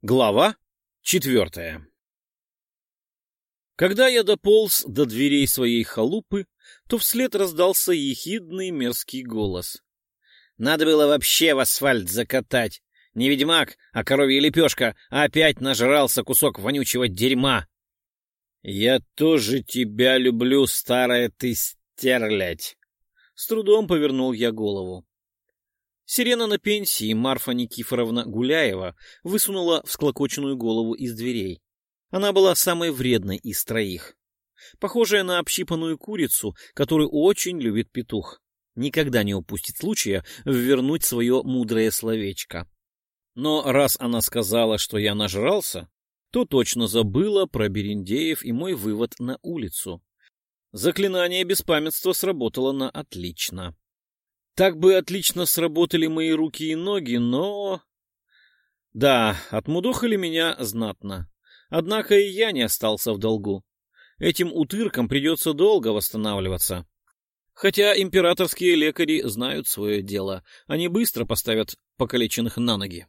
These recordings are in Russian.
Глава четвертая Когда я дополз до дверей своей халупы, то вслед раздался ехидный мерзкий голос. «Надо было вообще в асфальт закатать. Не ведьмак, а коровья лепешка, опять нажрался кусок вонючего дерьма». «Я тоже тебя люблю, старая ты стерлядь!» С трудом повернул я голову. Сирена на пенсии Марфа Никифоровна Гуляева высунула всклокоченную голову из дверей. Она была самой вредной из троих. Похожая на общипанную курицу, которую очень любит петух. Никогда не упустит случая вернуть свое мудрое словечко. Но раз она сказала, что я нажрался, то точно забыла про Берендеев и мой вывод на улицу. Заклинание беспамятства сработало на отлично. Так бы отлично сработали мои руки и ноги, но... Да, отмудохали меня знатно. Однако и я не остался в долгу. Этим утыркам придется долго восстанавливаться. Хотя императорские лекари знают свое дело. Они быстро поставят покалеченных на ноги.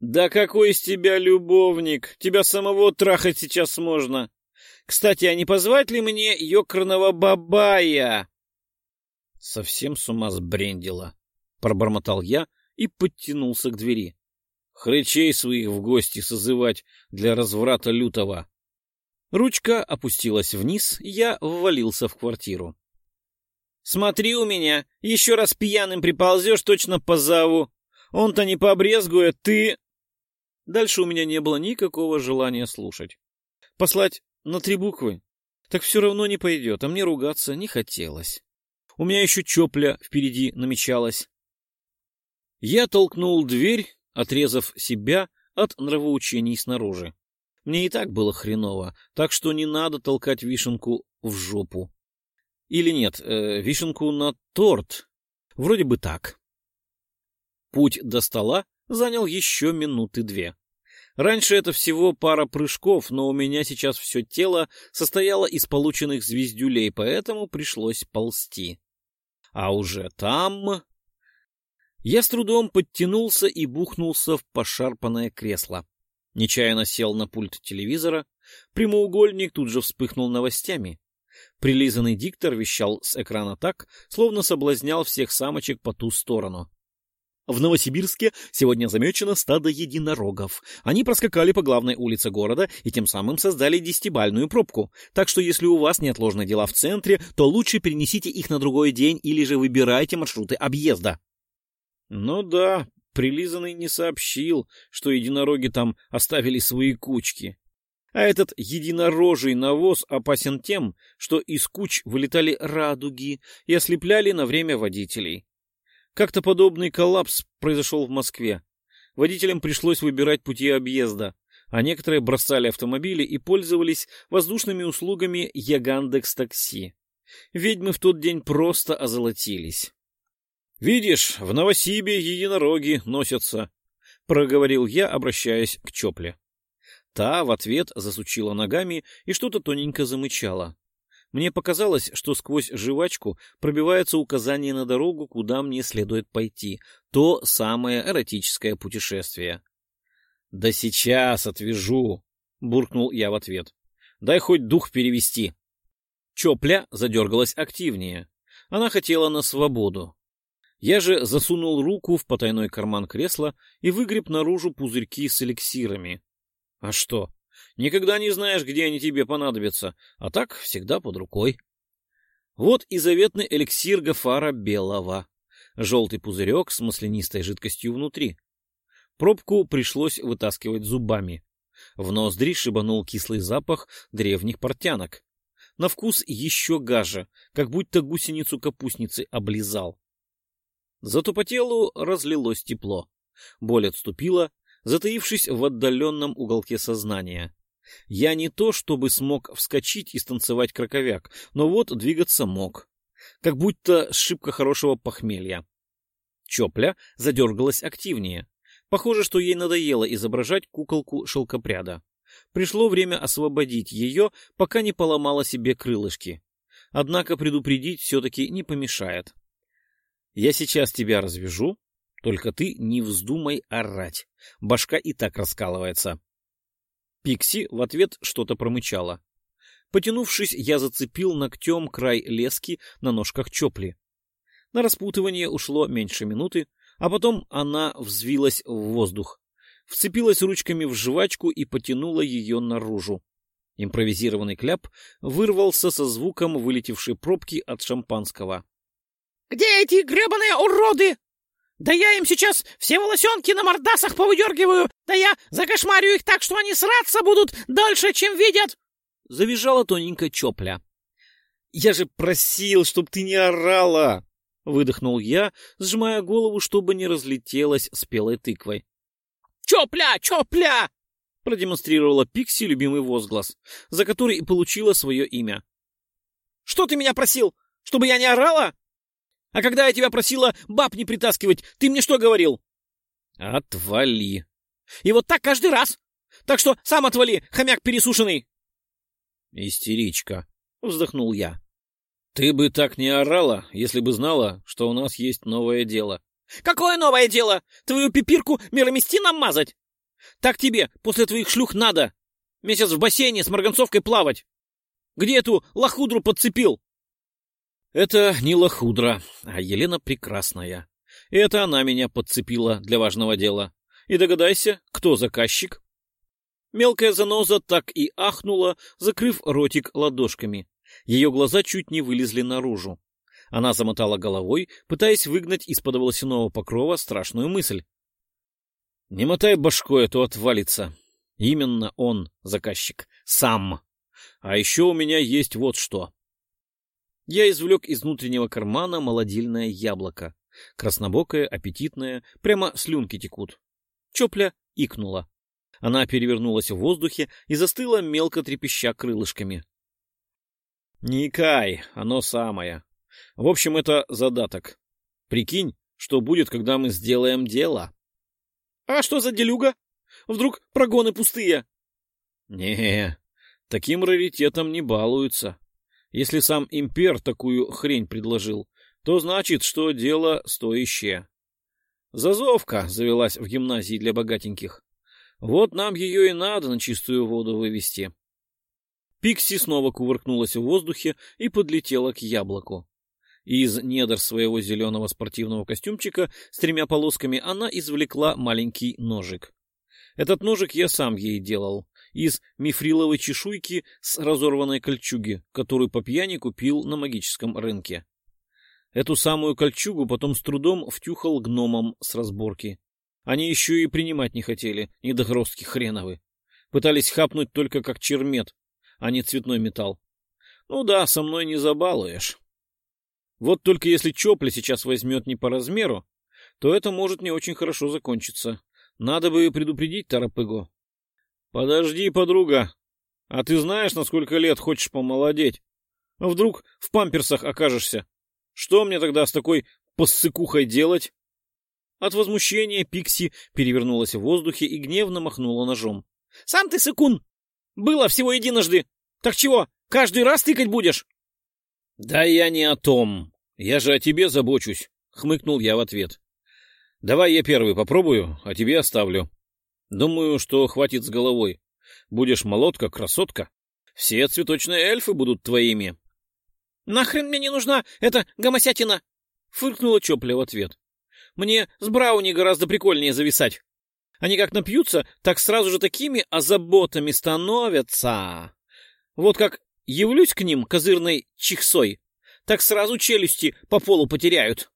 «Да какой из тебя любовник! Тебя самого трахать сейчас можно! Кстати, а не позвать ли мне ёкарного бабая?» Совсем с ума сбрендила, — пробормотал я и подтянулся к двери. Хрычей своих в гости созывать для разврата лютого. Ручка опустилась вниз, я ввалился в квартиру. — Смотри у меня, еще раз пьяным приползешь, точно позову. Он-то не побрезгует, ты... Дальше у меня не было никакого желания слушать. Послать на три буквы? Так все равно не пойдет, а мне ругаться не хотелось. У меня еще чопля впереди намечалась. Я толкнул дверь, отрезав себя от нравоучений снаружи. Мне и так было хреново, так что не надо толкать вишенку в жопу. Или нет, э, вишенку на торт. Вроде бы так. Путь до стола занял еще минуты две. Раньше это всего пара прыжков, но у меня сейчас все тело состояло из полученных звездюлей, поэтому пришлось ползти. А уже там... Я с трудом подтянулся и бухнулся в пошарпанное кресло. Нечаянно сел на пульт телевизора. Прямоугольник тут же вспыхнул новостями. Прилизанный диктор вещал с экрана так, словно соблазнял всех самочек по ту сторону. В Новосибирске сегодня замечено стадо единорогов. Они проскакали по главной улице города и тем самым создали десятибальную пробку. Так что если у вас неотложные дела в центре, то лучше перенесите их на другой день или же выбирайте маршруты объезда. Ну да, прилизанный не сообщил, что единороги там оставили свои кучки. А этот единорожий навоз опасен тем, что из куч вылетали радуги и ослепляли на время водителей. Как-то подобный коллапс произошел в Москве. Водителям пришлось выбирать пути объезда, а некоторые бросали автомобили и пользовались воздушными услугами Ягандекс Такси. Ведьмы в тот день просто озолотились. «Видишь, в Новосибе единороги носятся», — проговорил я, обращаясь к Чопле. Та в ответ засучила ногами и что-то тоненько замычала. Мне показалось, что сквозь жвачку пробивается указание на дорогу, куда мне следует пойти. То самое эротическое путешествие. — Да сейчас отвяжу, — буркнул я в ответ. — Дай хоть дух перевести. Чопля задергалась активнее. Она хотела на свободу. Я же засунул руку в потайной карман кресла и выгреб наружу пузырьки с эликсирами. А что? Никогда не знаешь, где они тебе понадобятся, а так всегда под рукой. Вот и заветный эликсир Гафара Белого. Желтый пузырек с маслянистой жидкостью внутри. Пробку пришлось вытаскивать зубами. В ноздри шибанул кислый запах древних портянок. На вкус еще гаже, как будто гусеницу капустницы облизал. Зато по телу разлилось тепло. Боль отступила, затаившись в отдаленном уголке сознания. Я не то чтобы смог вскочить и станцевать краковяк, но вот двигаться мог. Как будто шибко хорошего похмелья. Чопля задергалась активнее. Похоже, что ей надоело изображать куколку шелкопряда. Пришло время освободить ее, пока не поломала себе крылышки. Однако предупредить все-таки не помешает. Я сейчас тебя развяжу, Только ты не вздумай орать. Башка и так раскалывается. Пикси в ответ что-то промычала. Потянувшись, я зацепил ногтем край лески на ножках Чопли. На распутывание ушло меньше минуты, а потом она взвилась в воздух, вцепилась ручками в жвачку и потянула ее наружу. Импровизированный кляп вырвался со звуком вылетевшей пробки от шампанского. — Где эти гребаные уроды? Да я им сейчас все волосенки на мордасах повыдергиваю, да я закошмарю их так, что они сраться будут дольше, чем видят! — завизжала тоненькая Чопля. — Я же просил, чтоб ты не орала! — выдохнул я, сжимая голову, чтобы не разлетелась спелой тыквой. «Чопля! Чопля!» — продемонстрировала Пикси любимый возглас, за который и получила свое имя. «Что ты меня просил? Чтобы я не орала? А когда я тебя просила баб не притаскивать, ты мне что говорил?» «Отвали!» «И вот так каждый раз! Так что сам отвали, хомяк пересушенный!» «Истеричка!» — вздохнул я. Ты бы так не орала, если бы знала, что у нас есть новое дело. Какое новое дело? Твою пипирку мироместином мазать? Так тебе после твоих шлюх надо. Месяц в бассейне с марганцовкой плавать. Где эту лохудру подцепил? Это не лохудра, а Елена Прекрасная. И это она меня подцепила для важного дела. И догадайся, кто заказчик? Мелкая заноза так и ахнула, закрыв ротик ладошками. Ее глаза чуть не вылезли наружу. Она замотала головой, пытаясь выгнать из-под волосяного покрова страшную мысль. «Не мотай башкой, а то отвалится. Именно он, заказчик, сам. А еще у меня есть вот что». Я извлек из внутреннего кармана молодильное яблоко. Краснобокое, аппетитное, прямо слюнки текут. Чопля икнула. Она перевернулась в воздухе и застыла, мелко трепеща крылышками. Не икай, оно самое. В общем, это задаток. Прикинь, что будет, когда мы сделаем дело. А что за делюга? Вдруг прогоны пустые? Не, таким раритетом не балуются. Если сам импер такую хрень предложил, то значит, что дело стоящее. Зазовка завелась в гимназии для богатеньких. Вот нам ее и надо на чистую воду вывести. Пикси снова кувыркнулась в воздухе и подлетела к яблоку. Из недр своего зеленого спортивного костюмчика с тремя полосками она извлекла маленький ножик. Этот ножик я сам ей делал, из мифриловой чешуйки с разорванной кольчуги, которую по пьяни купил на магическом рынке. Эту самую кольчугу потом с трудом втюхал гномам с разборки. Они еще и принимать не хотели, недогростки хреновы. Пытались хапнуть только как чермет, а не цветной металл. Ну да, со мной не забалуешь. Вот только если Чопли сейчас возьмет не по размеру, то это может не очень хорошо закончиться. Надо бы предупредить Тарапыгу. Подожди, подруга. А ты знаешь, на сколько лет хочешь помолодеть? А вдруг в памперсах окажешься? Что мне тогда с такой поссыкухой делать? От возмущения Пикси перевернулась в воздухе и гневно махнула ножом. — Сам ты сыкун! Было всего единожды. Так чего, каждый раз тыкать будешь? — Да я не о том. Я же о тебе забочусь, — хмыкнул я в ответ. — Давай я первый попробую, а тебе оставлю. Думаю, что хватит с головой. Будешь молодка, красотка. Все цветочные эльфы будут твоими. — Нахрен мне не нужна эта гомосятина? — фыркнула Чопля в ответ. — Мне с Брауни гораздо прикольнее зависать. Они как напьются, так сразу же такими озаботами становятся. Вот как явлюсь к ним козырной чихсой, так сразу челюсти по полу потеряют.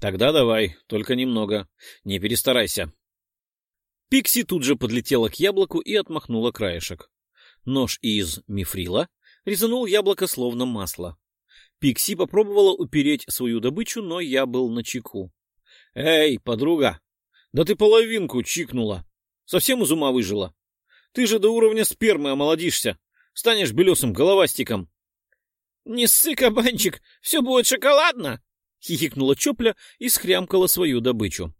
Тогда давай, только немного. Не перестарайся. Пикси тут же подлетела к яблоку и отмахнула краешек. Нож из мифрила резанул яблоко словно масло. Пикси попробовала упереть свою добычу, но я был на чеку. — Эй, подруга, да ты половинку чикнула. Совсем из ума выжила. Ты же до уровня спермы омолодишься. Станешь белесым головастиком. — Не ссы, кабанчик, все будет шоколадно! — хихикнула Чопля и схрямкала свою добычу.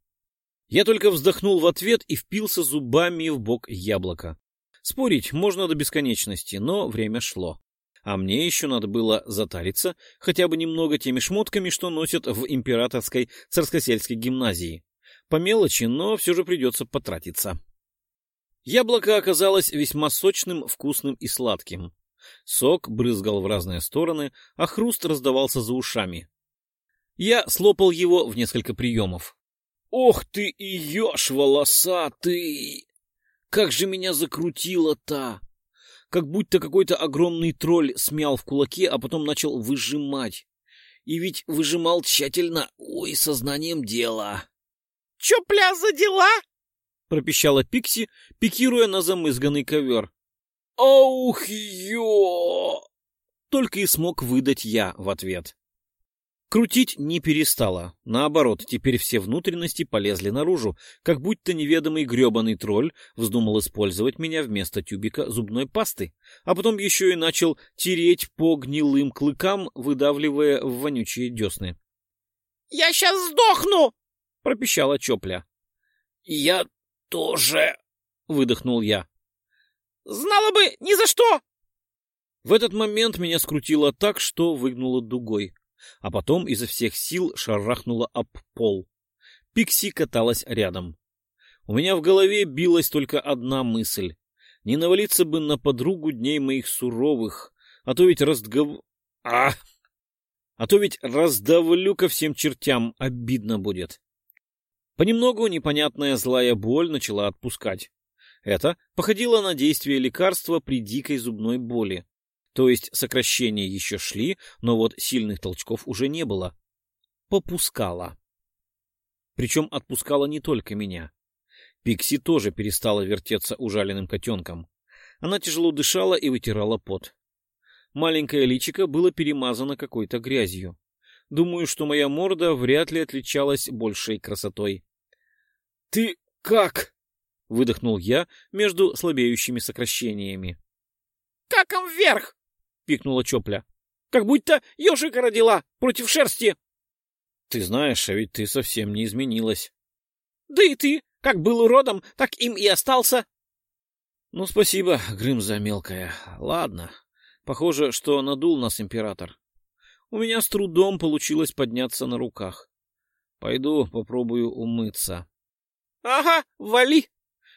Я только вздохнул в ответ и впился зубами в бок яблока. Спорить можно до бесконечности, но время шло. А мне еще надо было затариться хотя бы немного теми шмотками, что носят в императорской царскосельской гимназии По мелочи, но все же придется потратиться. Яблоко оказалось весьма сочным, вкусным и сладким. Сок брызгал в разные стороны, а хруст раздавался за ушами. Я слопал его в несколько приемов. «Ох ты и ешь, волосатый! Как же меня закрутило-то!» Как будто какой-то огромный тролль смял в кулаке, а потом начал выжимать. И ведь выжимал тщательно, ой, сознанием дела. «Чё, пля, за дела?» — пропищала Пикси, пикируя на замызганный ковер. «Аух, ё!» Только и смог выдать я в ответ. Крутить не перестала. Наоборот, теперь все внутренности полезли наружу, как будто неведомый гребаный тролль вздумал использовать меня вместо тюбика зубной пасты, а потом еще и начал тереть по гнилым клыкам, выдавливая в вонючие десны. — Я сейчас сдохну! — пропищала Чопля. — Я тоже! — выдохнул я. Знала бы, ни за что! В этот момент меня скрутило так, что выгнуло дугой, а потом изо всех сил шарахнуло об пол. Пикси каталась рядом. У меня в голове билась только одна мысль. Не навалиться бы на подругу дней моих суровых, а то ведь разгов... А! А то ведь раздавлю ко всем чертям, обидно будет. Понемногу непонятная злая боль начала отпускать. Это походило на действие лекарства при дикой зубной боли. То есть сокращения еще шли, но вот сильных толчков уже не было. Попускала. Причем отпускала не только меня. Пикси тоже перестала вертеться ужаленным котенком. Она тяжело дышала и вытирала пот. Маленькое личико было перемазано какой-то грязью. Думаю, что моя морда вряд ли отличалась большей красотой. — Ты как? — выдохнул я между слабеющими сокращениями. — Каком вверх! — пикнула Чопля. — Как будто ежика родила против шерсти. — Ты знаешь, а ведь ты совсем не изменилась. — Да и ты, как был уродом, так им и остался. — Ну, спасибо, Грымза мелкая. Ладно. Похоже, что надул нас император. У меня с трудом получилось подняться на руках. Пойду попробую умыться. — Ага, вали!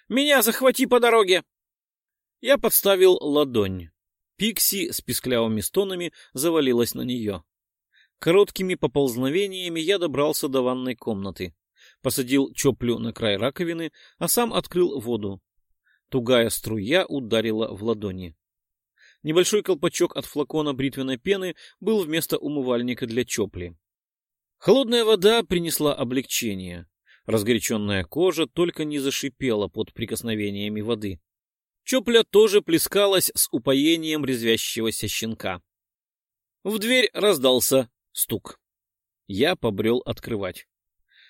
Меня захвати по дороге!» Я подставил ладонь. Пикси с писклявыми стонами завалилась на нее. Короткими поползновениями я добрался до ванной комнаты, посадил чоплю на край раковины, а сам открыл воду. Тугая струя ударила в ладони. Небольшой колпачок от флакона бритвенной пены был вместо умывальника для чопли. Холодная вода принесла облегчение. Разгоряченная кожа только не зашипела под прикосновениями воды. Чопля тоже плескалась с упоением резвящегося щенка. В дверь раздался стук. Я побрел открывать.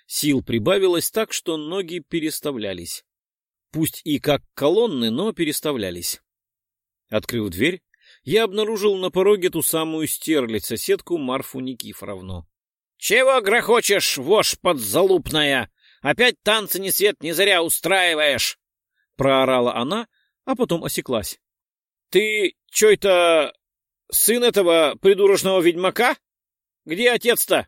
Сил прибавилось так, что ноги переставлялись. Пусть и как колонны, но переставлялись. Открыв дверь, я обнаружил на пороге ту самую стерлядь соседку Марфу Никифоровну. — Чего грохочешь, вошь подзалупная? Опять танцы ни свет ни заря устраиваешь! — проорала она, а потом осеклась. — Ты чё это... сын этого придурочного ведьмака? Где отец-то?